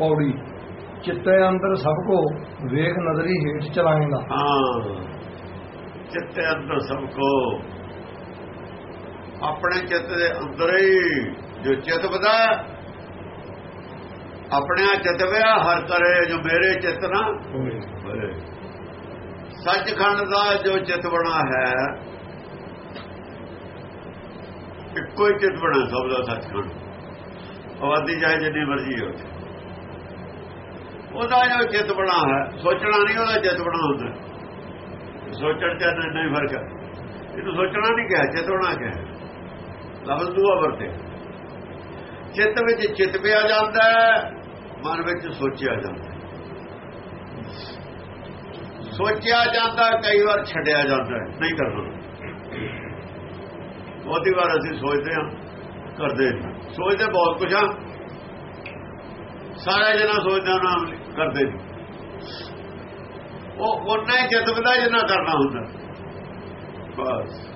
ਪੌੜੀ ਚਿੱਤੇ ਅੰਦਰ ਸਭ ਕੋ ਵੇਖ ਨਜ਼ਰੀ ਹੇਠ ਚਲਾਏਗਾ। ਹਾਂ ਚਿੱਤੇ ਅੰਦਰ ਸਭ ਕੋ। ਆਪਣੇ ਚਿੱਤ ਦੇ ਅੰਦਰ ਹੀ ਜੋ ਚਿੱਤ ਬਦਾ ਆਪਣੇ ਚਿੱਤ ਵਿਆ ਹਰ ਕਰੇ ਜੋ ਮੇਰੇ ਚਿੱਤ ਨਾ ਸੱਚਖੰਡ ਦਾ ਜੋ ਚਿੱਤ ਬਣਾ ਹੈ ਇੱਕੋ ਹੀ ਚਿੱਤ ਬਣਾ ਸਭ ਦਾ ਸੱਚਖੰਡ। ਆਵਾਦੀ ਜਾਏ ਜਿੰਨੀ ਮਰਜ਼ੀ ਹੋ ਉਹਦਾ ਜੋ ਚਿੱਤ ਬਣਾ ਹੈ। ਸੋਚਣਾ ਨਹੀਂ ਉਹਦਾ ਚਿੱਤ ਬਣਾ ਹੁੰਦਾ। ਸੋਚਣ ਚ ਨਹੀਂ ਫ਼ਰਕ ਹੈ। ਇਹਨੂੰ ਸੋਚਣਾ ਨਹੀਂ ਕਿਹਾ ਚਿੱਤ ਬਣਾ ਕਿਹਾ। ਲਫ਼ਜ਼ ਦੂਆ ਵਰਤੇ ਚਿੱਤ ਵਿੱਚ ਚਿੱਤ ਪਿਆ ਜਾਂਦਾ ਮਨ ਵਿੱਚ ਸੋਚਿਆ ਜਾਂਦਾ ਸੋਚਿਆ ਜਾਂਦਾ, ਕਈ ਵਾਰ ਛੱਡਿਆ ਜਾਂਦਾ ਨਹੀਂ ਕਰਨਾ। ਬਹੁਤੀ ਵਾਰ ਅਸੀਂ ਸੋਚਦੇ ਹਾਂ, ਕਰਦੇ ਸੋਚਦੇ ਬਹੁਤ ਕੁਝ ਆ ਸਾਰਾ ਜਨਾ ਸੋਚਦਾ ਨਾ ਕਰਦੇ ਨਹੀਂ ਉਹ ਉਹਨਾਂ ਹੀ ਜਤਬਦਾ ਜਿੰਨਾ ਕਰਨਾ ਹੁੰਦਾ। ਬਸ।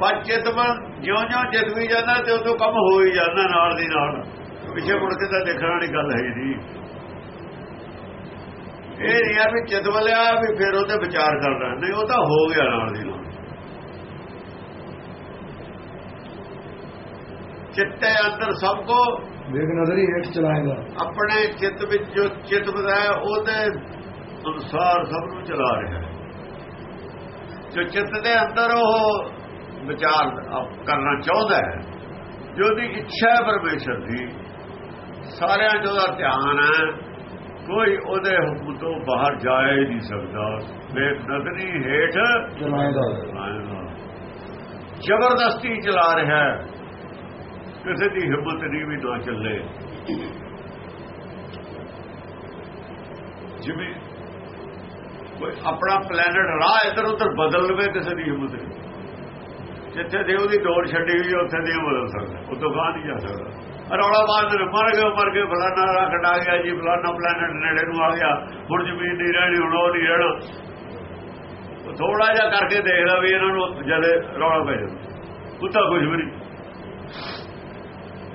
ਪਰ ਚਿਤਵਨ ਜਿਉਂ-ਜਿਉਂ ਜਿਤਵੀ ਜਾਂਦਾ ਤੇ ਉਦੋਂ ਕੰਮ ਹੋ ਹੀ ਜਾਂਦਾ ਨਾਲ ਦੀ ਨਾਲ। ਪਿੱਛੇ ਮੁੜ ਕੇ ਤਾਂ ਦੇਖਣ ਵਾਲੀ ਗੱਲ ਹੈ ਜੀ। ਇਹ ਨਹੀਂ ਆ ਵੀ ਚਿਤਵ ਲਿਆ ਵੀ ਫਿਰ ਉਹਦੇ ਵਿਚਾਰ ਕਰਨਾ। ਨਹੀਂ, ਉਹ ਤਾਂ ਹੋ ਗਿਆ ਨਾਲ ਦੀ ਨਾਲ। ਚਿੱਤੇ ਅੰਦਰ ਸਭ ਕੋ ਵੇਖ ਨਜ਼ਰੀ ਹੇਠ ਚਲਾਏਗਾ। ਆਪਣੇ ਚਿੱਤ ਵਿੱਚ ਜੋ ਚਿੱਤ ਬਦਾਇਆ ਉਹਦੇ ਅਨੁਸਾਰ ਸਭ ਨੂੰ ਚਲਾ ਰਿਹਾ ਹੈ। ਜੋ ਚਿੱਤ ਦੇ ਅੰਦਰ ਉਹ ਵਿਚਾਰ ਕਰਨਾ ਚਾਹੁੰਦਾ ਹੈ ਜੋ ਦੀ ਇੱਛਾ ਹੈ ਪਰਮੇਸ਼ਰ ਦੀ ਸਾਰਿਆਂ ਜੋ ਦਾ ਧਿਆਨ ਹੈ। ਕੋਈ ਉਹਦੇ ਹੁਕਮ ਤੋਂ ਬਾਹਰ ਜਾ ਹੀ ਨਹੀਂ ਸਕਦਾ। ਵੇਖ ਨਜ਼ਰੀ ਹੇਠ ਚਲਾਏਗਾ। ਜ਼ਬਰਦਸਤੀ ਚਲਾ ਰਿਹਾ ਹੈ। ਕਿਸੇ ਦੀ ਹਿੰਮਤ ਨਹੀਂ ਵੀ ਨਾ ਚੱਲੇ। ਜਿਵੇਂ ਕੋਈ ਆਪਣਾ ਪਲੈਨਟ ਰਾਹ ਇਧਰ ਉਧਰ ਬਦਲ ਲਵੇ, ਕਿਸੇ ਦੀ ਹਿੰਮਤ ਨਹੀਂ। ਜਿੱਥੇ ਦੇ ਦੀ ਡੋਰ ਛੱਡੀ ਹੋਈ ਉੱਥੇ ਦੀ ਬਦਲ ਸਕਦਾ। ਉਹ ਤੋਂ ਬਾਅਦ ਨਹੀਂ ਜਾ ਸਕਦਾ। ਰੌਲਾ ਬਾਅਦ ਮਰ ਗਏ ਮਰ ਗਏ ਫਲਾਣਾ ਰਾਹ ਕਟਾ ਗਿਆ ਜੀ ਫਲਾਣਾ ਪਲੈਨਟ ਨੇੜੇ ਨੂੰ ਆ ਗਿਆ। ਹੁਣ ਜ਼ਮੀਨ ਨਹੀਂ ਰਹਿਣੀ, ਹੁਣ ਉਹ ਨਹੀਂ ਰਹਿਣਾ। ਥੋੜਾ ਜਿਹਾ ਕਰਕੇ ਦੇਖਦਾ ਵੀ ਇਹਨਾਂ ਨੂੰ ਜਦੇ ਰੌਲਾ ਪੈ ਜਾਂਦਾ। ਉੱਤਾ ਕੁਝ ਵੀ ਨਹੀਂ।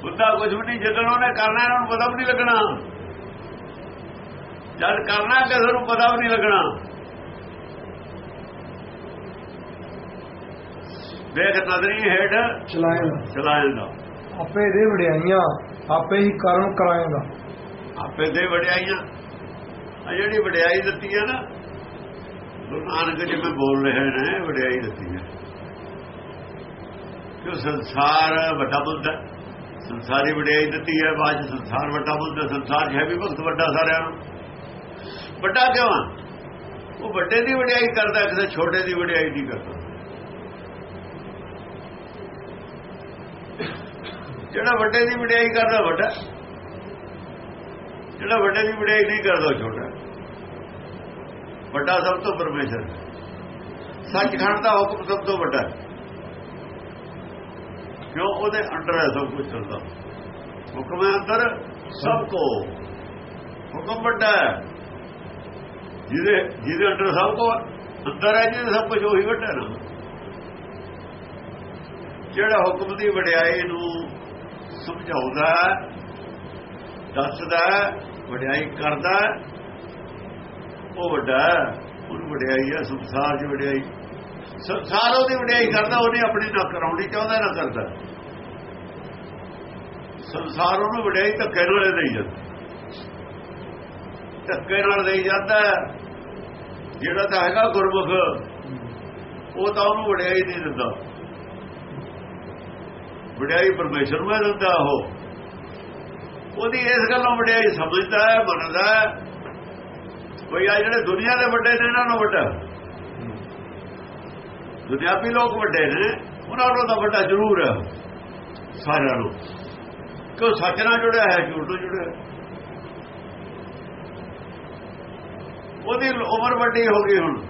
ਉੱਤਾ ਕੁਝ ਵੀ ਨਹੀਂ ਜਦੋਂ ਉਹਨੇ ਕਰਨਾ ਇਹਨਾਂ ਨੂੰ ਪਤਾ ਵੀ ਨਹੀਂ ਲੱਗਣਾ। ਜਦ ਕਰਨਾ ਕਿਸੇ ਨੂੰ ਪਤਾ ਵੀ ਨਹੀਂ ਲੱਗਣਾ। ਵੇਖ ਨਜ਼ਰੀ ਹੇਠ। ਚਲਾਏਗਾ। ਚਲਾਏਗਾ। ਆਪੇ ਦੇ ਵਡਿਆਈਆਂ ਆਪੇ ਹੀ ਕਰਮ ਕਰਾਏਗਾ। ਆਪੇ ਦੇ ਵਡਿਆਈਆਂ। ਆ ਜਿਹੜੀ ਵਡਿਆਈ ਦਿੱਤੀ ਹੈ ਨਾ ਗੁਰੂ ਨਾਨਕ ਜਿਵੇਂ ਬੋਲ ਰਹੇ ਨੇ ਵਡਿਆਈ ਦਿੱਤੀ ਹੈ। ਕਿ ਸੰਸਾਰ ਵੱਡਾ ਬੁੱਧ ਹੈ। ਸੰਸਾਰੀ ਵਡਿਆਈ ਦਿੱਤੀ ਹੈ, ਬਾਅਦ ਸੰਸਾਰ ਵੱਡਾ ਬੁੱਧ ਸੰਸਾਰ ਹੈ ਵੀ ਭਗਤ ਵੱਡਾ ਸਾਰਿਆਂ ਨੂੰ। ਵੱਡਾ ਕਿਉਂ ਆ? ਉਹ ਵੱਡੇ ਦੀ ਵਡਿਆਈ ਕਰਦਾ, ਕਿਸੇ ਛੋਟੇ ਦੀ ਵਡਿਆਈ ਨਹੀਂ ਕਰਦਾ। ਜਿਹੜਾ ਵੱਡੇ ਦੀ ਵਡਿਆਈ ਕਰਦਾ, ਵੱਡਾ। ਜਿਹੜਾ ਵੱਡੇ ਦੀ ਵਡਿਆਈ ਨਹੀਂ ਕਰਦਾ ਛੋਟਾ। ਵੱਡਾ ਸਭ ਤੋਂ ਪਰਮੇਸ਼ਰ। ਸੱਚਖੰਡ ਦਾ ਹੁਕਮ ਸਭ ਤੋਂ ਵੱਡਾ। ਕਿਉਂ ਉਹਦੇ ਅੰਡਰ ਹੈ, ਸਭ ਕੁਝ ਚੱਲਦਾ। ਹੁਕਮ ਹੈ ਅੰਦਰ, ਸਭ ਕੋ। ਹੁਕਮ ਵੱਡਾ ਹੈ। ਜਿਹਦੇ ਜਿਹਦੇ ਅੰਡਰ ਸਭ ਕੋ, ਅੰਦਰ ਹੈ, ਜਿਹਦੇ ਸਭ ਕੁਝ ਉਹੀ ਵੱਡਾ ਨਾ। ਜਿਹੜਾ ਹੁਕਮ ਦੀ ਵਡਿਆਈ ਨੂੰ ਸਮਝਾਉਂਦਾ ਦੱਸਦਾ ਵਡਿਆਈ ਕਰਦਾ ਉਹ ਵੱਡਾ ਉਹ ਵਡਿਆਈ ਹੈ, ਸੰਸਾਰ 'ਚ ਵਡਿਆਈ। ਸੰਸਾਰ ਉਹਦੀ ਵਡਿਆਈ ਕਰਦਾ, ਉਹਨੇ ਆਪਣੀ ਨਾ ਕਰਾਉਣੀ ਚਾਹੁੰਦਾ ਨਾ ਕਰਦਾ। ਸੰਸਾਰ ਉਹਨੂੰ ਵਡਿਆਈ ਧੱਕੇ ਨਾਲ ਦੇਈ ਜਾਂਦਾ। ਧੱਕੇ ਨਾਲ ਦੇਈ ਜਾਂਦਾ, ਜਿਹੜਾ ਤਾਂ ਹੈਗਾ ਗੁਰਮੁਖ, ਉਹ ਤਾਂ ਉਹਨੂੰ ਵਡਿਆਈ ਨਹੀਂ ਦਿੰਦਾ। ਵਡਿਆਈ ਪਰਮੇਸ਼ਰ ਨੂੰ ਦਿੰਦਾ ਉਹ। ਉਹਦੀ ਇਸ ਗੱਲੋਂ ਵਡਿਆਈ ਸਮਝਦਾ ਹੈ, ਮੰਨਦਾ ਕੋਈ ਆ ਜਿਹੜੇ ਦੁਨੀਆ ਦੇ ਵੱਡੇ ਨੇ, ਇਹਨਾਂ ਨੂੰ ਵੱਡਾ। ਦੁਨਿਆਵੀ ਲੋਕ ਵੱਡੇ ਨੇ, ਉਹਨਾਂ ਨੂੰ ਤਾਂ ਵੱਡਾ ਜ਼ਰੂਰ ਹੈ। ਸਾਰਿਆਂ ਨੂੰ। ਕਿਉਂ ਸੱਚ ਨਾਲ ਜੁੜਿਆ ਹੈ, ਝੂਠ ਨਾਲ ਜੁੜਿਆ ਉਹਦੀ ਉਮਰ ਵੱਡੀ ਹੋ ਗਈ ਹੁਣ।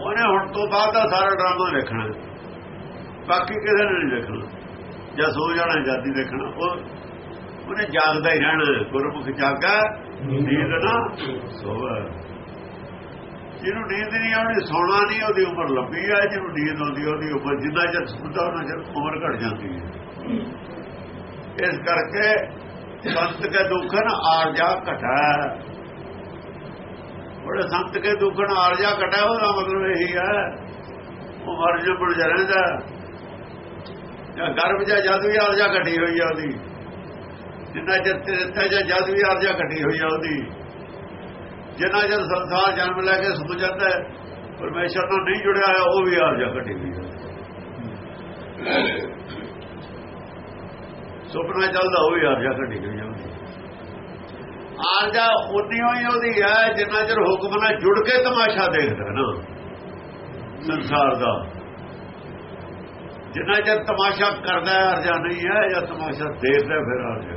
ਉਹਨੇ ਹੁਣ ਤੋਂ ਬਾਅਦ ਦਾ ਸਾਰਾ ਡਰਾਮਾ ਦੇਖਣਾ ਬਾਕੀ ਕਿਸੇ ਨੇ ਨਹੀਂ ਦੇਖਣਾ। ਜਾਂ ਸੋ ਜਾਣਾ ਜਾਦੀ ਦੇਖਣਾ। ਉਹ ਉਹਨੇ ਜਾਗਦਾ ਹੀ ਰਹਿਣਾ। ਗੁਰਮੁਖ ਜਾਗਾ, ਨੀਂਦ ਨਾ ਸੋਵੇ। ਜਿਹਨੂੰ ਨੀਂਦ ਨਹੀਂ ਆਉਣੀ ਸੌਣਾ ਨਹੀਂ ਉਹਦੀ ਉਮਰ ਲੰਬੀ ਹੈ ਜਿਹਨੂੰ ਨੀਂਦ ਆਉਂਦੀ, ਉਹਦੀ ਉਮਰ ਜਿੰਨਾ ਚਿਰ ਸੁਣਦਾ ਉਹਨਾਂ ਚਿਰ ਉਮਰ ਘਟ ਜਾਂਦੀ ਹੈ। ਇਸ ਕਰਕੇ ਸੰਤ ਕੇ ਦੁਖਨ ਆਰਜਾ ਘਟਾ। ਬੜੇ ਸੰਤ ਕੇ ਦੁਖਨ ਆਰਜਾ ਘਟਾ, ਉਹਦਾ ਮਤਲਬ ਇਹੀ ਹੈ, ਉਹ ਮਰ ਜੋ ਬੁੜ ਰਹਿੰਦਾ। ਜਾਂ ਗਰਭ ਜਾਂ ਜਦ ਵੀ ਆਰਜਾ ਘਟੀ ਹੋਈ ਆ ਉਹਦੀ। ਜਿੰਨਾ ਚਿਰ ਤੇਰੇ ਜਾਂ ਜਦ ਵੀ ਆਰਜਾ ਘਟੀ ਹੋਈ ਆ ਉਹਦੀ। ਜਿੰਨਾ ਚਿਰ ਸੰਸਾਰ ਜਨਮ ਲੈ ਕੇ ਸੁੱਤ ਜਾਂਦਾ ਹੈ, ਪਰਮੇਸ਼ਰ ਨਾਲ ਨਹੀਂ ਜੁੜਿਆ ਹੋਇਆ, ਉਹ ਵੀ ਆਰਜਾ ਘਟੀ ਹੋਈ ਹੈ ਸੁਪਨਾ ਚੱਲਦਾ, ਉਹ ਵੀ ਆਰਜਾ ਘਟੀ ਗਈ ਜਾਂਦੀ ਆਰਜਾ ਉਨੀ ਹੋਈ ਉਹਦੀ ਹੈ, ਜਿੰਨਾ ਚਿਰ ਹੁਕਮ ਨਾਲ ਜੁੜ ਕੇ ਤਮਾਸ਼ਾ ਦੇਖਦਾ ਨਾ, ਸੰਸਾਰ ਦਾ। ਜਿੰਨਾ ਚਿਰ ਤਮਾਸ਼ਾ ਕਰਦਾ ਹੈ ਅਰਜਾ ਨਹੀਂ ਹੈ, ਜਾਂ ਤਮਾਸ਼ਾ ਦੇਖਦਾ ਫਿਰ ਅਰਜਾ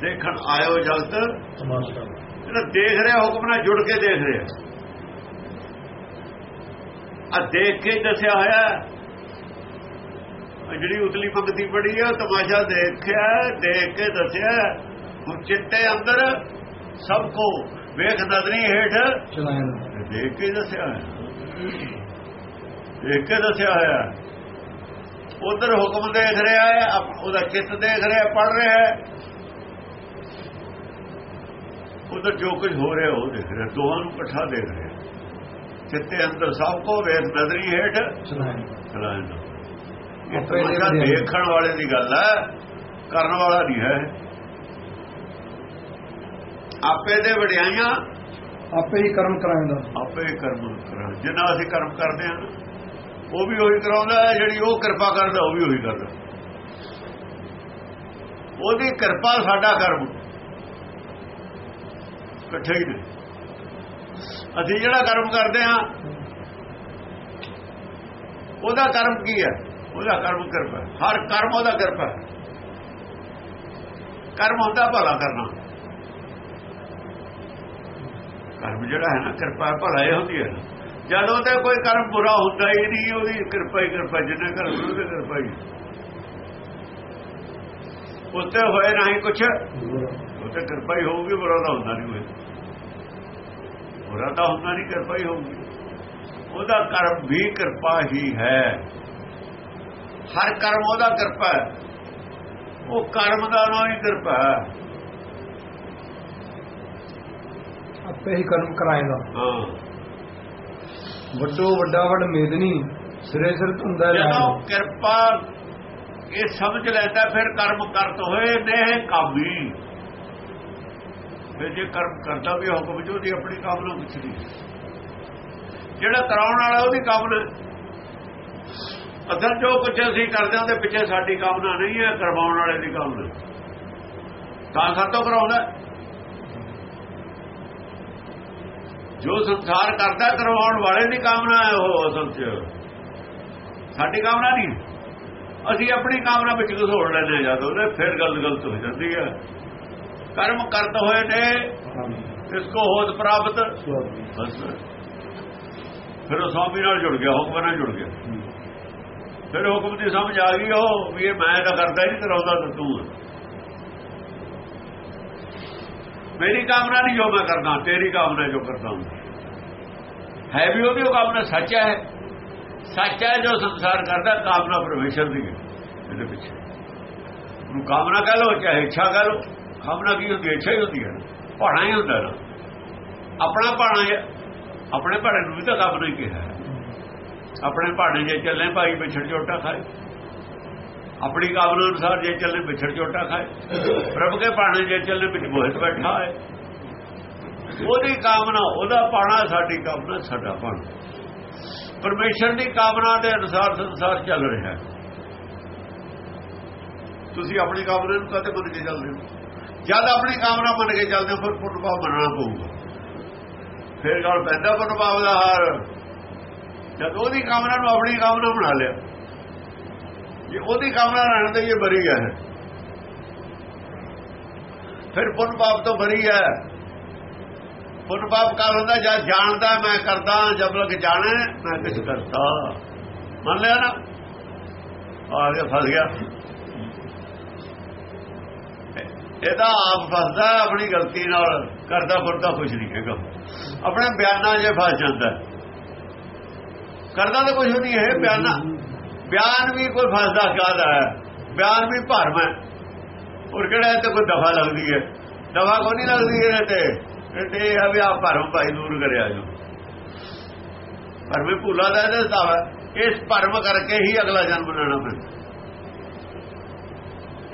ਦੇਖਣ ਆਇਓ ਜਗਤ, ਤਮਾਸ਼ਾ। ਜਿਹੜਾ ਦੇਖ ਰਿਹਾ ਹੁਕਮ ਨਾਲ ਜੁੜ ਕੇ ਦੇਖ ਰਿਹਾ। ਆ ਦੇਖ ਕੇ ਦੱਸਿਆ ਹੋਇਆ ਜਿਹੜੀ ਉਤਲੀ ਪੰਕਤੀ ਪੜੀ ਹੈ ਤਮਾਸ਼ਾ ਦੇਖਿਆ ਦੇਖ ਕੇ ਦੱਸਿਆ ਹੁਣ ਚਿੱਟੇ ਅੰਦਰ ਸਭ ਕੋ ਵੇਖ ਨਜ਼ਰੀ ਹੇਠ ਚਲਾਇਆ। ਦੇਖ ਕੇ ਦੱਸਿਆ ਦੇਖ ਕੇ ਦੱਸਿਆ ਹੋਇਆ। ਉਧਰ ਹੁਕਮ ਦੇਖ ਰਿਹਾ ਹੈ ਉਹਦਾ ਚਿੱਤ ਦੇਖ ਰਿਹਾ ਪੜ ਰਿਹਾ ਹੈ। ਉਧਰ ਜੋ ਕੁਝ ਹੋ ਰਿਹਾ ਉਹ ਦੇਖ ਰਿਹਾ ਦੋਹਾਂ ਨੂੰ ਇਕੱਠਾ ਦੇਖ ਰਿਹਾ। ਚਿੱਤੇ ਅੰਦਰ ਸਭ ਕੋ ਵੇਖ ਨਜ਼ਰੀ ਹੇਠ ਚਲਾਇਆ। ਇਹ ਆ। ਦੇਖਣ ਵਾਲੇ ਦੀ ਗੱਲ ਹੈ ਕਰਨ ਵਾਲਾ ਨਹੀਂ ਹੈ। ਆਪੇ ਦੇ ਵਡਿਆਈਆਂ ਆਪੇ ਹੀ ਕਰਮ ਕਰਾਉਂਦਾ। ਆਪੇ ਕਰਮ ਕਰਾਂ ਜਿੰਨਾ ਅਸੀਂ ਕਰਮ ਕਰਦੇ ਹਾਂ ਉਹ ਵੀ ਉਹੀ ਕਰਾਉਂਦਾ ਹੈ ਜਿਹੜੀ ਉਹ ਕਿਰਪਾ ਕਰਦਾ ਉਹ ਵੀ ਉਹੀ ਕਰਦਾ। ਉਹਦੀ ਕਿਰਪਾ ਸਾਡਾ ਕਰਮ। ਇਕੱਠੇ ਹੀ ਨੇ। ਅਸੀਂ ਜਿਹੜਾ ਕਰਮ ਕਰਦੇ ਹਾਂ, ਉਹਦਾ ਕਰਮ ਕੀ ਹੈ? ਉਹਦਾ ਕਰਮ ਕਿਰਪਾ ਹਰ ਕਰਮ ਉਹਦਾ ਕਿਰਪਾ ਕਰਮ ਹੁੰਦਾ ਭਲਾ ਕਰਨਾ। ਕਰਮ ਜਿਹੜਾ ਹੈ ਨਾ, ਕਿਰਪਾ ਭਲਾ ਇਹ ਹੁੰਦੀ ਹੈ। ਜਦੋਂ ਤੇ ਕੋਈ ਕਰਮ ਬੁਰਾ ਹੁੰਦਾ ਹੀ ਨਹੀਂ, ਉਹਦੀ ਕਿਰਪਾ ਹੀ ਕਿਰਪਾ, ਜਿੰਨੇ ਕਰਮ ਉਹਦੇ ਕਿਰਪਾ ਹੀ। ਉੱਤੇ ਹੋਏ ਨਹੀਂ ਕੁਛ। ਉੱਤੇ ਕਿਰਪਾ ਹੀ ਹੋਊਗੀ ਬੁਰਾ ਤਾਂ ਹੁੰਦਾ ਨਹੀਂ ਹੋਏ ਬੁਰਾ ਤਾਂ ਹੁੰਦਾ ਨਹੀਂ ਕਿਰਪਾ ਹੀ ਹੋਊਗੀ। ਉਹਦਾ ਕਰਮ ਵੀ ਕਿਰਪਾ ਹੀ ਹੈ। ਹਰ ਕਰਮ ਉਹਦਾ ਕਿਰਪਾ ਹੈ। ਉਹ ਕਰਮ ਦਾ ਨਾਮ ਹੀ ਕਿਰਪਾ ਹੈ। ਆਪੇ ਹੀ ਕਰਮ ਕਰਾਉਂਦਾ ਹਾਂ। ਵੱਡੋ ਵੱਡਾ ਵੱਡ ਮੇਦਨੀ ਸਿਰੇ ਸਿਰ ਧੁੰਦਾ ਜਦੋਂ ਕਿਰਪਾ ਇਹ ਸਮਝ ਲੈਂਦਾ, ਫਿਰ ਕਰਮ ਕਰਤ ਹੋਏ ਨੇ ਕਾਬੀ ਫਿਰ ਜੇ ਕਰਮ ਕਰਦਾ ਵੀ ਹੁਕਮ ਜੋ ਦੀ ਆਪਣੀ ਕਾਮਨਾ ਕੁਛ ਨਹੀਂ ਜਿਹੜਾ ਕਰਾਉਣ ਵਾਲਾ ਉਹਦੀ ਕਾਮਨਾ ਅਸਲ ਜੋ ਕੁਝ ਅਸੀਂ ਕਰਦੇ ਹਾਂ, ਉਹਦੇ ਪਿੱਛੇ ਸਾਡੀ ਕਾਮਨਾ ਨਹੀਂ ਹੈ, ਕਰਵਾਉਣ ਵਾਲੇ ਦੀ ਕਾਮਨਾ ਤਾਂ ਸਾਤੋਂ ਕਰਾਉਂਦਾ ਜੋ ਸੰਸਾਰ ਕਰਦਾ, ਕਰਵਾਉਣ ਵਾਲੇ ਦੀ ਕਾਮਨਾ ਹੈ ਉਹ ਅਸਲ 'ਚ। ਸਾਡੀ ਕਾਮਨਾ ਨਹੀਂ। ਅਸੀਂ ਆਪਣੀ ਕਾਮਨਾ ਵਿੱਚ ਘਸੋੜ ਲੈਂਦੇ ਜਦ ਉਹਦੇ ਫਿਰ ਗੱਲ ਗਲਤ ਹੋ ਜਾਂਦੀ ਹੈ। ਕਰਮ ਕਰਤ ਹੋਏ ਨੇ ਇਸ ਕੋ ਹੋਦ ਪ੍ਰਾਪਤ। ਬਸ। ਫਿਰ ਉਹ ਸਵਾਮੀ ਨਾਲ ਜੁੜ ਗਿਆ ਹੁਕਮ ਨਾਲ ਜੁੜ ਗਿਆ। ਫਿਰ ਹੁਕਮ ਦੀ ਸਮਝ ਆ ਗਈ ਉਹ ਵੀ ਇਹ ਮੈਂ ਤਾਂ ਕਰਦਾ ਨਹੀਂ ਕਰਾਉਂਦਾ ਤਾਂ ਤੂੰ। ਮੇਰੀ ਕਾਮਨਾ ਨਹੀਂ ਜੋ ਮੈਂ ਕਰਦਾ ਤੇਰੀ ਕਾਮਨਾ ਜੋ ਕਰਦਾ ਹੂੰ। ਹੈ ਵੀ ਉਹਦੀ ਉਹ ਕਾਮਨਾ ਸੱਚ ਹੈ। ਸੱਚ ਹੈ, ਜੋ ਸੰਸਾਰ ਕਰਦਾ ਕਾਮਨਾ ਪਰਮੇਸ਼ਰ ਦੀ ਹੈ। ਇਹਦੇ ਪਿੱਛੇ। ਨੂੰ ਕਾਮਨਾ ਕਹ ਲੋ ਚਾਹੇ ਇੱਛਾ ਕਹ ਲੋ ਕਾਮਨਾ ਕੀ ਹੁੰਦੀ ਹੈ? ਇੱਛਾ ਹੀ ਹੁੰਦੀ ਹੈ ਭਾਣਾ ਹੀ ਹੁੰਦਾ ਨਾ। ਆਪਣਾ ਭਾਣਾ ਹੈ। ਆਪਣੇ ਭਾਣੇ ਨੂੰ ਵੀ ਤਾਂ ਕਾਮਨਾ ਹੀ ਕਿਹਾ ਆਪਣੇ ਭਾਣੇ ਜੇ ਚੱਲੇ, ਭਾਈ ਵਿਛੜ ਝੋਟਾ ਖਾਏ। ਆਪਣੀ ਕਾਮਨਾ ਅਨੁਸਾਰ ਜੇ ਚੱਲੇ, ਵਿਛੜ ਝੋਟਾ ਖਾਏ। ਪ੍ਰਭ ਕੇ ਭਾਣੇ ਜੇ ਚੱਲੇ, ਵਿੱਚ ਮੋਹਿਤ ਬੈਠਾ ਹੈ। ਉਹਦੀ ਕਾਮਨਾ, ਉਹਦਾ ਪਾਣਾ ਸਾਡੀ ਕਾਮਨਾ, ਸਾਡਾ ਪਾਣਾ ਪਰਮੇਸ਼ਰ ਦੀ ਕਾਮਨਾ ਦੇ ਅਨੁਸਾਰ ਸੰਸਾਰ ਚੱਲ ਰਿਹਾ ਹੈ। ਤੁਸੀਂ ਆਪਣੀ ਕਾਮਨਾ ਨੂੰ ਕਦੇ ਮੰਨ ਕੇ ਚੱਲਦੇ ਹੋ? ਜਦ ਆਪਣੀ ਕਾਮਨਾ ਮੰਨ ਕੇ ਚੱਲਦੇ ਹੋ, ਫਿਰ ਪੁਰਭਾਵ ਮੰਨਣਾ ਪਊਗਾ। ਫਿਰ ਗੱਲ ਪੈਂਦਾ ਪੁਰਭਾਵ ਦਾ ਹਾਰ। ਜਦ ਉਹਦੀ ਕਾਮਨਾ ਨੂੰ ਆਪਣੀ ਕਾਮਨਾ ਬਣਾ ਲਿਆ। ਜੇ ਉਹਦੀ ਕਾਮਨਾ ਰਹਿਣ ਦੇ ਇਹ ਬਰੀ ਹੈ। ਫਿਰ ਪੁੰਨ ਪਾਪ ਤੋਂ ਬਰੀ ਹੈ। ਪੁੰਨ ਪਾਪ ਕਰ ਹੁੰਦਾ ਜਦ ਜਾਣਦਾ ਮੈਂ ਕਰਦਾ ਜਦ ਲਗ ਜਾਣੇ ਮੈਂ ਕੁਝ ਕਰਤਾ ਮੰਨ ਲਿਆ ਨਾ? ਆ ਗਿਆ, ਫਸ ਗਿਆ। ਇਹਦਾ ਆਪ ਫਸਦਾ, ਆਪਣੀ ਗਲਤੀ ਨਾਲ ਕਰਦਾ ਫਿਰਦਾ ਕੁਝ ਨਹੀਂ ਹੈਗਾ। ਆਪਣੇ ਬਿਆਨਾਂ 'ਚ ਫਸ ਜਾਂਦਾ। ਕਰਦਾ ਤਾਂ ਕੁਝ ਨਹੀਂ ਹੈ ਬਿਆਨਾਂ। ਬਿਆਨ ਵੀ ਕੋਈ ਫਸਦਾ ਕਾਦਾ ਹੈ? ਬਿਆਨ ਵੀ ਭਰਮ ਹੈ। ਹੋਰ ਕਿਹੜਾ ਤੇ ਕੋਈ ਦਫਾ ਲੱਗਦੀ ਹੈ? ਦਫਾ ਕੋਈ ਨਹੀਂ ਲੱਗਦੀ ਇਹਦੇ ਤੇ। ਇਹ ਤੇ ਆ ਵੀ ਆ ਭਰਮ ਭਾਈ ਦੂਰ ਕਰਿਆ ਜੋ। ਭਰਮੇ ਭੂਲਾ ਦਾ ਇਹਦਾ ਹਿਸਾਬ ਇਸ ਭਰਮ ਕਰਕੇ ਹੀ ਅਗਲਾ ਜਨਮ ਲੈਣਾ ਪੈਂਦਾ।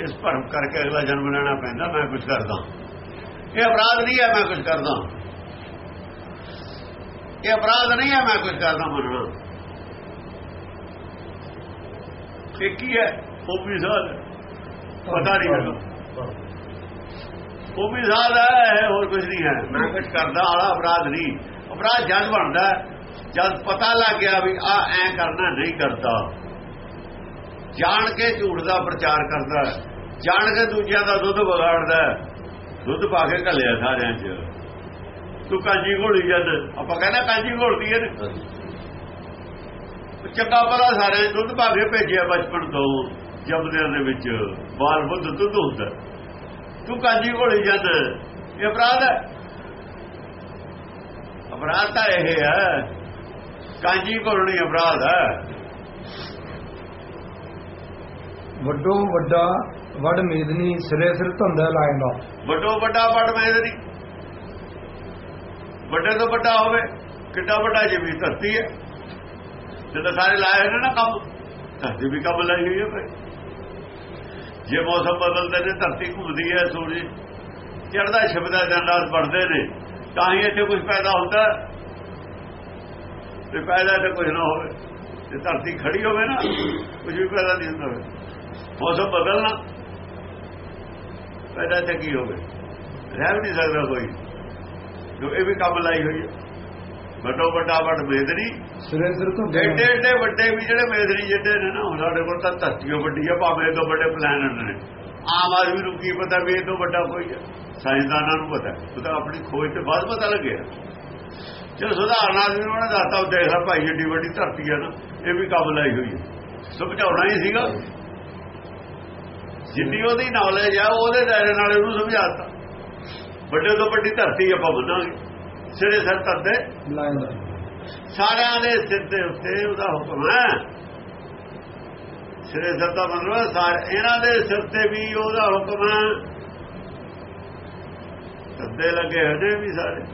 ਇਸ ਭਰਮ ਕਰਕੇ ਅਗਲਾ ਜਨਮ ਲੈਣਾ ਪੈਂਦਾ, ਮੈਂ ਕੁਝ ਕਰਦਾ। ਇਹ ਅਪਰਾਧ ਨਹੀਂ ਹੈ, ਮੈਂ ਕੁਝ ਕਰਦਾ। ਇਹ ਅਪਰਾਧ ਨਹੀਂ ਹੈ, ਮੈਂ ਕੁਝ ਕਰਦਾ ਮੰਨਣਾ। ਇਹ ਕੀ ਹੈ? ਉਹ ਵੀ ਸਾਧ ਪਤਾ ਨਹੀਂ ਹੈਗਾ। ਉਹ ਵੀ ਸਾਧ ਹੈ ਹੋਰ ਕੁਝ ਨਹੀਂ ਹੈ। ਮੈਂ ਕੁਝ ਕਰਦਾ ਵਾਲਾ ਅਪਰਾਧ ਨਹੀਂ। ਅਪਰਾਧ ਜਦ ਬਣਦਾ, ਜਦ ਪਤਾ ਲੱਗ ਗਿਆ ਵੀ ਆ ਐ ਕਰਨਾ, ਨਹੀਂ ਕਰਦਾ। ਜਾਣ ਕੇ ਝੂਠ ਦਾ ਪ੍ਰਚਾਰ ਕਰਦਾ ਜਾਣ ਕੇ ਦੂਜਿਆਂ ਦਾ ਦੁੱਧ ਵਿਗਾੜਦਾ ਦੁੱਧ ਪਾ ਕੇ ਘੱਲਿਆ ਸਾਰਿਆਂ 'ਚ। ਤੂੰ ਕਾਂਜੀ ਘੋੜੀ ਜਦ, ਆਪਾਂ ਕਹਿੰਦਾ ਕਾਂਜੀ ਘੋੜਦੀ ਹੈ ਚੰਗਾ ਭਲਾ ਸਾਰਿਆਂ 'ਚ ਦੁੱਧ ਪਾ ਕੇ ਭੇਜਿਆ ਬਚਪਨ ਤੋਂ, ਜਮਦਿਆਂ ਦੇ ਵਿੱਚ। ਬਾਲ ਬੁੱਧ ਦੁੱਧ ਹੁੰਦਾ ਤੂੰ ਕਾਂਜੀ ਘੋੜੀ ਜਦ ਇਹ ਅਪਰਾਧ ਹੈ। ਅਪਰਾਧ ਤਾਂ ਇਹ ਹੈ। ਕਾਂਜੀ ਘੋੜਨੀ ਅਪਰਾਧ ਹੈ। ਵੱਡੋ ਵੱਡਾ ਵੱਡ ਮੇਦਨੀ ਸਿਰੇ ਸਿਰ ਧੰਦਾ ਲਾਇੰਦਾ ਵੱਡੋ ਵੱਡਾ ਵੱਡ ਮੇਦਰੀ ਵੱਡੇ ਤੋਂ ਵੱਡਾ ਹੋਵੇ ਕਿੱਡਾ ਵੱਡਾ ਜਿਵੇਂ ਧਰਤੀ ਹੈ। ਜਦੋਂ ਸਾਰੇ ਲਾਏ ਹੋਏ ਨੇ ਨਾ ਕੰਮ ਧਰਤੀ ਵੀ ਕੰਮ ਲਾਈ ਹੋਈ ਹੈ ਭਾਈ। ਜੇ ਮੌਸਮ ਬਦਲਦੇ ਨੇ ਧਰਤੀ ਘੁੰਮਦੀ ਹੈ ਸੂਰਜ ਚੜਦਾ ਛਿਪਦਾ ਦਿਨ ਰਾਤ बढ़ਦੇ ਨੇ, ਤਾਂ ਹੀ ਇੱਥੇ ਕੁਝ ਪੈਦਾ ਹੁੰਦਾ। ਤੇ ਪੈਦਾ ਤੇ ਕੁਝ ਨਾ ਹੋਵੇ, ਜੇ ਧਰਤੀ ਖੜੀ ਹੋਵੇ ਨਾ ਕੁਝ ਵੀ ਪੈਦਾ ਨਹੀਂ ਹੁੰਦਾ ਹੋਵੇ। ਮੌਸਮ ਬਦਲਣਾ, ਪੈਦਾ ਤੇ ਕੀ ਹੋਵੇ? ਰਹਿ ਵੀ ਨਹੀਂ ਸਕਦਾ ਕੋਈ, ਜੋ ਇਹ ਵੀ ਕੰਮ ਲਾਈ ਹੋਈ ਹੈ। ਵੱਡੋ ਵੱਡਾ ਵੱਡ ਮੇਦਰੀ। ਸਿਰੇ ਸਿਰ ਧੰਦਾ ਏਡੇ ਏਡੇ ਵੱਡੇ ਵੀ ਜਿਹੜੇ ਮੇਦਰੀ ਜਿੱਡੇ ਨੇ ਨਾ ਸਾਡੇ ਕੋਲ ਤਾਂ ਧਰਤੀਓ ਵੱਡੀ ਆ ਭਾਵੇਂ ਇਹ ਤੋਂ ਵੱਡੇ ਪਲੈਨਟ ਨੇ। ਆਮ ਆਦਮੀ ਨੂੰ ਕੀ ਪਤਾ ਵੀ ਇਹ ਤੋਂ ਵੱਡਾ ਕੋਈ ਹੈ? ਸਾਇੰਸਦਾਨਾਂ ਨੂੰ ਪਤਾ। ਉਹ ਤਾਂ ਆਪਣੀ ਖੋਜ ਤੇ ਬਾਅਦ ਪਤਾ ਲੱਗਿਆ। ਜੇ ਸੁਧਾਰਨ ਆਦਮੀ ਨੂੰ ਉਹਨੇ ਦੱਸਤਾ ਉਹ ਦੇਖ ਲੈ ਭਾਈ ਏਡੀ ਵੱਡੀ ਧਰਤੀ ਹੈ ਨਾ ਇਹ ਵੀ ਕੰਮ ਲਾਈ ਹੋਈ ਹੈ। ਸਮਝਾਉਣਾ ਹੀ ਸੀਗਾ। ਜਿੰਨੀ ਉਹਦੀ ਨੌਲੇਜ ਆ ਉਹਦੇ ਦਾਇਰੇ ਨਾਲ ਉਹਨੂੰ ਸਮਝਾਤਾ ਵੱਡੇ ਤੋਂ ਵੱਡੀ ਧਰਤੀ ਆਪਾਂ ਮੰਨਾਂਗੇ। ਸਿਰੇ ਸਿਰ ਧਰਦੇ। ਸਾਰਿਆਂ ਦੇ ਸਿਰ ਦੇ ਉੱਤੇ ਉਹਦਾ ਹੁਕਮ ਹੈ। ਸਿਰੇ ਸਿਰ ਦਾ ਮਤਲਬ ਸਾਰੇ ਇਹਨਾਂ ਦੇ ਸਿਰ ਤੇ ਵੀ ਉਹਦਾ ਹੁਕਮ ਹੈ। ਸੱਦੇ ਲੱਗੇ ਹਜੇ ਵੀ ਸਾਰੇ।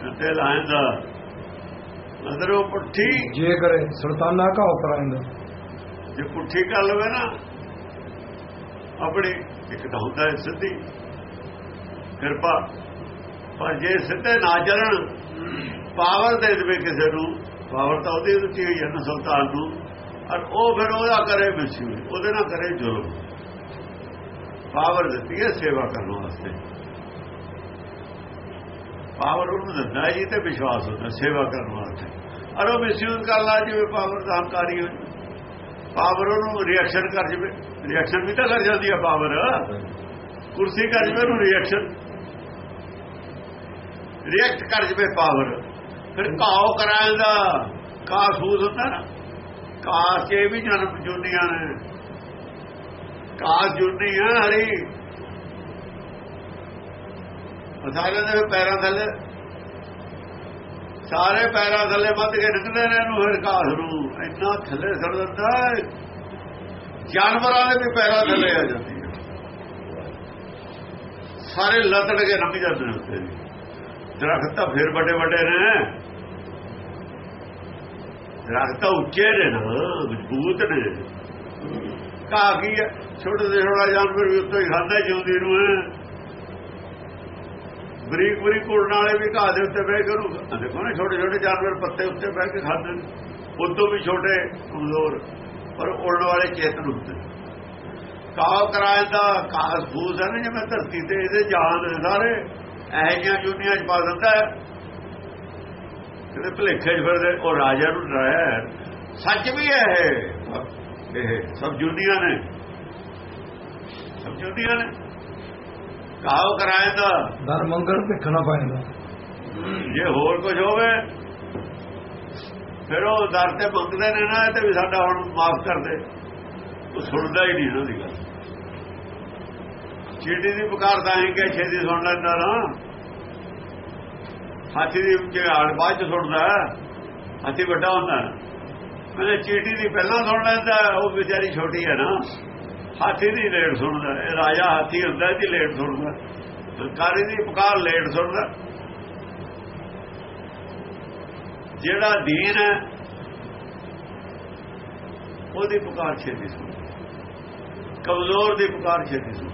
ਸੱਦੇ ਲਾਇੰਦਾ ਅੰਦਰੋਂ ਪੁੱਠੀ ਜੇ ਕਰੇ ਸੁਲਤਾਨਾ ਕਾ ਉਪਰਾਇੰਦਾ ਜੇ ਪੁੱਠੀ ਕਰ ਲਵੇ ਨਾ ਆਪਣੀ ਇੱਕ ਤਾਂ ਹੁੰਦਾ ਹੈ ਸਿੱਧੀ। ਕਿਰਪਾ। ਪਰ ਜੇ ਸਿੱਧੇ ਨਾ ਚੱਲਣ ਪਾਵਰ ਦੇ ਦੇਵੇ ਕਿਸੇ ਨੂੰ, ਪਾਵਰ ਤਾਂ ਉਹਦੀ ਦਿੱਤੀ ਹੋਈ ਹੈ ਨਾ ਸੁਲਤਾਨ ਨੂੰ ਔਰ ਉਹ ਫਿਰ ਉਹਦਾ ਕਰੇ ਮਿਸਯੂਜ਼ ਉਹਦੇ ਨਾਲ ਕਰੇ ਜ਼ੁਲਮ ਪਾਵਰ ਦਿੱਤੀ ਹੈ ਸੇਵਾ ਕਰਨ ਵਾਸਤੇ। ਪਾਵਰ ਉਹਨੂੰ ਦਿੰਦਾ ਜੀ ਤੇ ਵਿਸ਼ਵਾਸ ਹੁੰਦਾ, ਸੇਵਾ ਕਰਨ ਵਾਸਤੇ। ਔਰ ਉਹ ਮਿਸਯੂਜ਼ ਕਰ ਲਾ ਜਿਵੇਂ ਪਾਵਰ ਦਾ ਹੰਕਾਰੀ ਹੋ ਜਾਵੇ। ਪਾਵਰ ਉਹਨੂੰ ਰਿਐਕਸ਼ਨ ਕਰ ਜਵੇ। ਰਿਐਕਸ਼ਨ ਵੀ ਤਾਂ ਕਰ ਜਾਂਦੀ ਹੈ ਪਾਵਰ। ਕੁਰਸੀ ਕਰ ਜਵੇ ਉਹਨੂੰ ਰਿਐਕਸ਼ਨ ਰਿਐਕਟ ਕਰ ਜਵੇ ਪਾਵਰ। ਫਿਰ ਘਾਓ ਕਰਾਂਦਾ ਕਾ ਸੂਦ ਹੁੰਦਾ ਨਾ ਕਾਸ ਕੇ ਵੀ ਜਨਮ ਜੁਨੀਆਂ ਨੇ। ਕਾਸ ਜੁਨੀ ਹਰੀ। ਸਾਰੇ ਦੇ ਪੈਰਾਂ ਥੱਲੇ। ਸਾਰੇ ਪੈਰਾਂ ਥੱਲੇ ਵੱਧ ਕੇ ਨਿਕਲਦੇ ਨੇ ਇਹਨੂੰ ਫਿਰ ਘਾਸ ਨੂੰ। ਇੰਨਾ ਥੱਲੇ ਸੜ ਦਿੰਦਾ ਜਾਨਵਰਾਂ ਦੇ ਵੀ ਪੈਰਾਂ ਥੱਲੇ ਆ ਜਾਂਦੀ ਹੈ ਸਾਰੇ ਲਤੜ ਕੇ ਲੰਘ ਜਾਂਦੇ ਨੇ ਉੱਤੇ। ਦਰਖਤ ਤਾਂ ਫਿਰ ਵੱਡੇ ਵੱਡੇ ਨੇ। ਦਰਖਤ ਤਾਂ ਉੱਚੇ ਨੇ ਨਾ, ਮਜ਼ਬੂਤ ਨੇ। ਕਾ ਕੀ ਹੈ ਛੋਟੇ ਦੇ ਛੋਟਾ ਜਾਨਵਰ ਵੀ ਉੱਤੋਂ ਹੀ ਖਾਂਦਾ ਜਿਉਂਦੀ ਨੂੰ ਬਰੀਕ ਬਰੀਕ ਕੁੜਨ ਵਾਲੇ ਵੀ ਘਾਹ ਦੇ ਉੱਤੇ ਬਹਿ ਕੇ ਉਹਨੂੰ ਦੇਖੋ ਨਾ, ਛੋਟੇ ਛੋਟੇ ਜਾਨਵਰ ਪੱਤੇ ਉੱਤੇ ਬਹਿ ਕੇ ਖਾਂਦੇ ਨੇ। ਉਦੋਂ ਵੀ ਛੋਟੇ, ਕਮਜ਼ੋਰ, ਪਰ ਉੜਨ ਵਾਲੇ ਚੇਤਨ ਹੁੰਦੇ ਕਾਹ ਕਰਾਏ ਦਾ ਕਾਸ ਫੂਸ ਹੈ ਨਾ, ਜਿਵੇਂ ਧਰਤੀ ਤੇ ਇਹਦੇ ਜਾਨ ਸਾਰੇ। ਇਹੋ ਜਿਹੀਆਂ ਜੁਨੀਆਂ ਚ ਪਾ ਦਿੰਦਾ ਹੈ। ਜਿਹੜੇ ਭਲੇਖੇ ਚ ਫਿਰਦੇ ਉਹ ਰਾਜਾ ਨੂੰ ਡਰਾਇਆ ਹੈ। ਸੱਚ ਵੀ ਹੈ ਇਹ। ਇਹ ਸਭ ਜੁਨੀਆਂ ਨੇ। ਸਭ ਜੁਨੀਆਂ ਨੇ। ਕਾਹ ਕਰਾਏ ਦਾ ਦਰ ਮੰਗਲ ਭਿੱਖਣਾ ਪਾਇੰਦਾ ਜੇ ਹੋਰ ਕੁਝ ਹੋਵੇ ਫਿਰ ਉਹ ਦਰ ਤੇ ਮੰਗਦੇ ਨੇ ਨਾ ਤੇ ਵੀ ਸਾਡਾ ਹੁਣ ਮਾਫ ਕਰ ਦੇ। ਉਹ ਸੁਣਦਾ ਹੀ ਨਹੀਂ ਇਹਨਾਂ ਦੀ ਗੱਲ। ਚੀਟੀ ਦੀ ਪੁਕਾਰ ਤਾਂ ਹੀ ਕਿ ਛੇਤੀ ਸੁਣ ਲੈਂਦਾ ਨਾ ਹਾਥੀ ਦੀ ਝਾੜ ਬਾਅਦ ਚ ਸੁਣਦਾ ਹਾਥੀ ਵੱਡਾ ਹੁੰਦਾ ਕਹਿੰਦੇ, ਚੀਟੀ ਦੀ ਪਹਿਲਾਂ ਸੁਣ ਲੈਂਦਾ ਉਹ ਵਿਚਾਰੀ ਛੋਟੀ ਹੈ ਨਾ। ਹਾਥੀ ਦੀ ਲੇਟ ਸੁਣਦਾ ਇਹ ਰਾਜਾ ਹਾਥੀ ਹੁੰਦਾ ਜੀ ਲੇਟ ਸੁਣਦਾ ਸਰਕਾਰੀ ਦੀ ਪੁਕਾਰ ਲੇਟ ਸੁਣਦਾ ਜਿਹੜਾ ਦੀਨ ਹੈ, ਉਹਦੀ ਪੁਕਾਰ ਛੇਤੀ ਸੁਣਦਾ ਕਮਜ਼ੋਰ ਦੀ ਪੁਕਾਰ ਛੇਤੀ ਸੁਣਦਾ